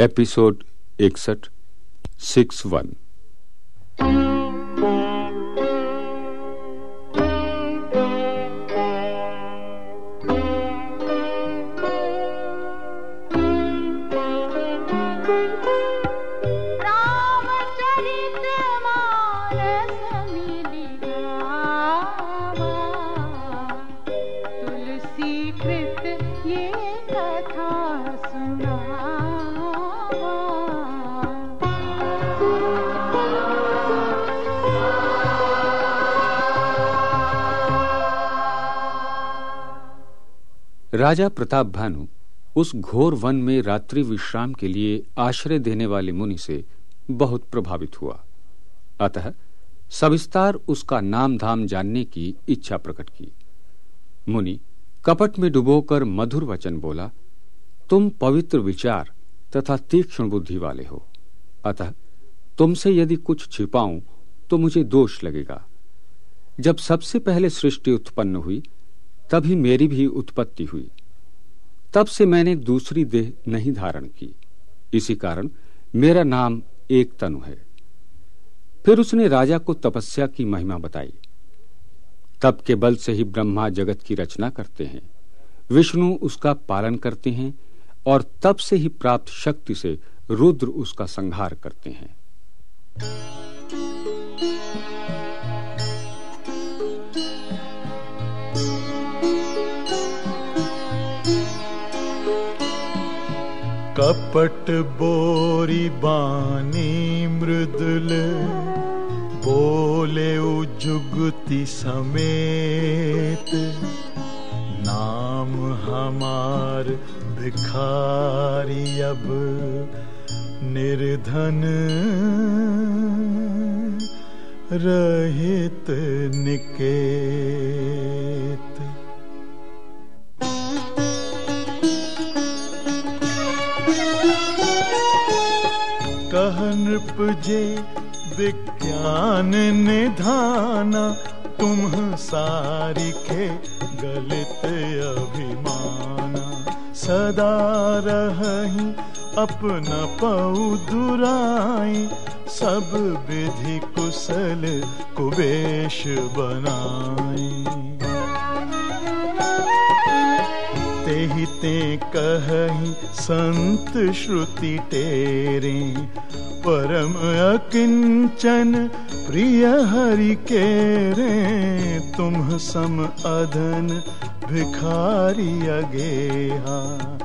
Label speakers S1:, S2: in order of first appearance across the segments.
S1: Episode इकसठ six one राजा प्रताप भानु उस घोर वन में रात्रि विश्राम के लिए आश्रय देने वाले मुनि से बहुत प्रभावित हुआ। अतः सविस्तार उसका नाम धाम जानने की इच्छा प्रकट की। मुनि कपट में डुबोकर मधुर वचन बोला, तुम पवित्र विचार तथा तीक्ष्ण बुद्धि वाले हो। अतः तुमसे यदि कुछ छिपाऊं तो मुझे दोष लगेगा। जब सबसे पहले सृष्टि उत्पन्न हुई तभी मेरी भी उत्पत्ति हुई। तब से मैंने दूसरी देह नहीं धारण की। इसी कारण मेरा नाम एक तनु है। फिर उसने राजा को तपस्या की महिमा बताई। तब के बल से ही ब्रह्मा जगत की रचना करते हैं। विष्णु उसका पालन करते हैं और तब से ही प्राप्त शक्ति से रुद्र उसका संहार करते हैं।
S2: कपट बोरी बानी मृदुल बोले जुगति समेत। नाम हमार भिखारी अब निर्धन। रहित निकेत। कह नृप जे विज्ञान निधाना तुम सारी के गलित अभिमाना। सदा रही अपना पऊ दुराई। सब विधि कुशल कुबेश बनाई। ही ते कही संत श्रुति तेरे। परम अकिंचन प्रिय हरि के रे, तुम सम अधन भिखारी अगेहा।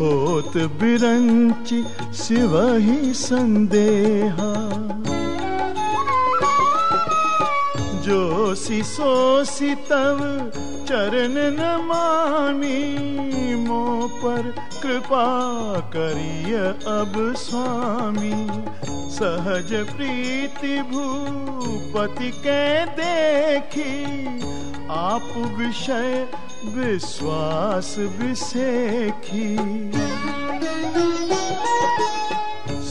S2: होत बिरंची शिव ही संदेहा। जो सिसोसी तव चरण न मानी मो पर कृपा करिय अब स्वामी। सहज प्रीति भूपति के देखी, आप विषय विश्वास विसेखी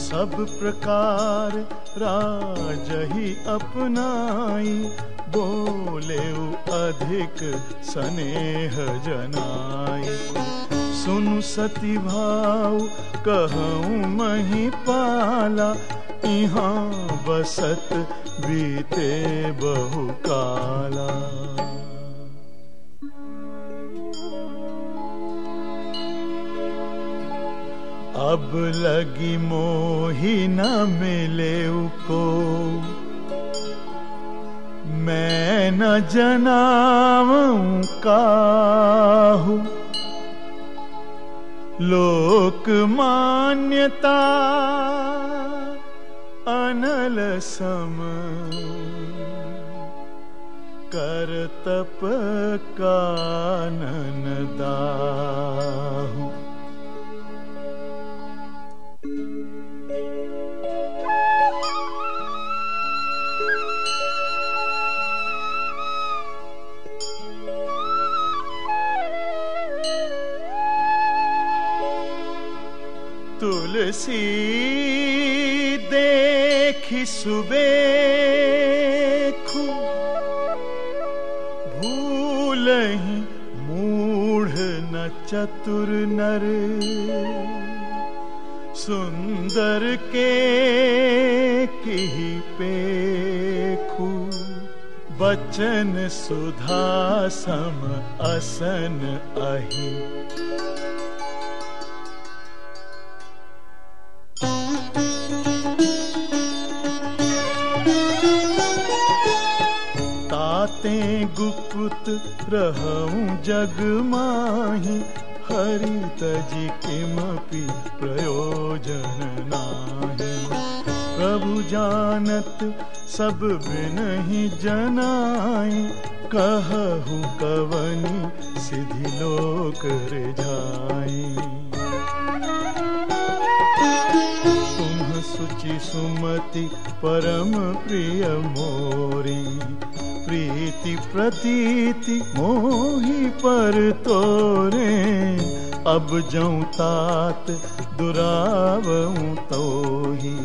S2: सब प्रकार राज ही अपनाई बोले अधिक स्नेह जनाई। सुन सती भाव कहूँ मही पाला यहाँ बसत बीते बहु काला। अब लगी मोही न मिले को मैं न जनाऊं काहू। लोक मान्यता अनल सम। कर तप कानन दाहू। तुलसी देखी सुबेखु भूल ही मूढ़ न चतुर नर। सुंदर के की पेखू। बचन सुधा सम असन अही। ताते गुप्त रहूँ जग माही, हरि तजी किमपि प्रयोजन नाही। प्रभु जानत सब बिन ही जनाई, कहु कवनी सिधि लोक जाई। सुचि सुमति, परम प्रिय मोरी। प्रीति प्रतीति मोही पर तोरे। अब जऊं तात, दुरावऊं तोही।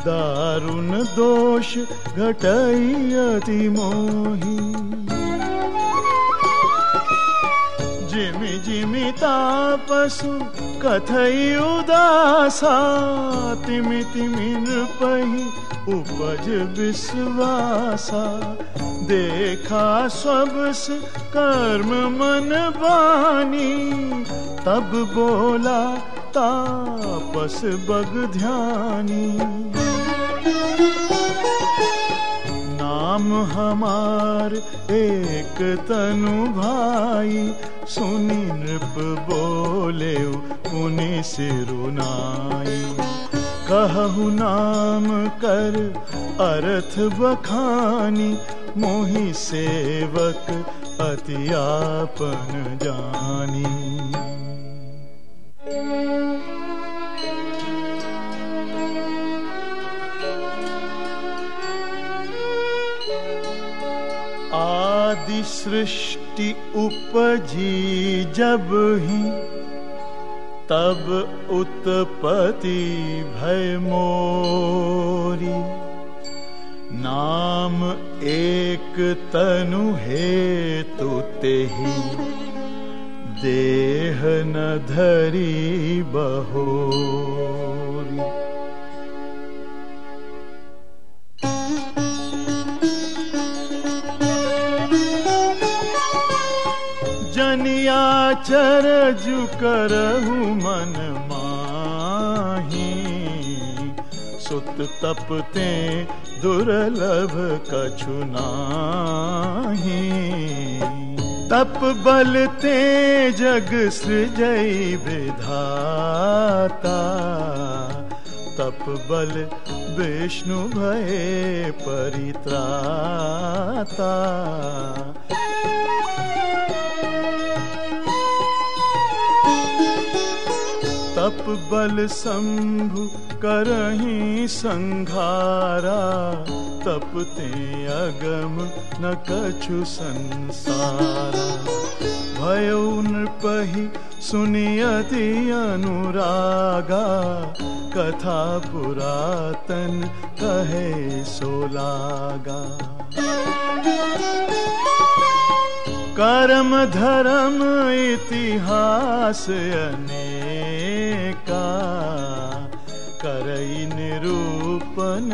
S2: दारुण दोष घटई अति मोही। जिमि तापसु कथई उदासा उपज विश्वासा। देखा सबस कर्म मन बानी, तब बोला तापस बग ध्यानी। नाम हमार एक तनु भाई, सुनी नृप बोले पुनि सिरुनाई कहु नाम कर अर्थ बखानी, मोहि सेवक अति आपन जानी। आदि सृष्टि उपजी जब ही, तब उत्पत्ति भय मोरी। नाम एक तनु हेतु तेहि, देह न धरी बहोरी जनिया चरजु करहु मन माही। सुत तपते दुर्लभ कछु नाही। तप बलते जग सृजई विधाता। तप बल विष्णु भय परित्राता। तप बल शंभु करही संघारा, तपते अगम न कछु संसारा। भयो नृपहि सुनियति अनुरागा, कथा पुरातन कहे सोलागा। कर्म धर्म इतिहास अनेका करई निरूपण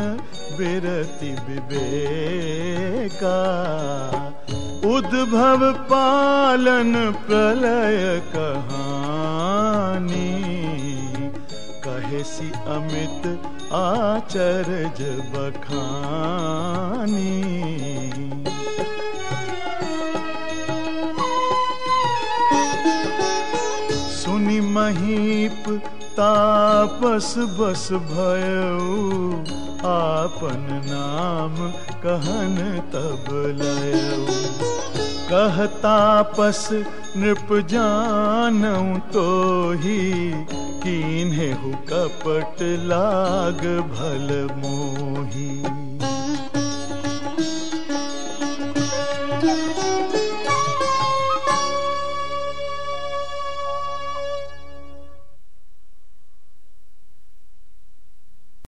S2: विरति विवेका। उद्भव पालन प्रलय कहानी कहेसी अमित आचरज बखानी। सुनि महीप तापस बस भयो आपन नाम कहन तब लय कह तापस नृप जान तो ही कीन्हे हु कपट लाग भल मोही।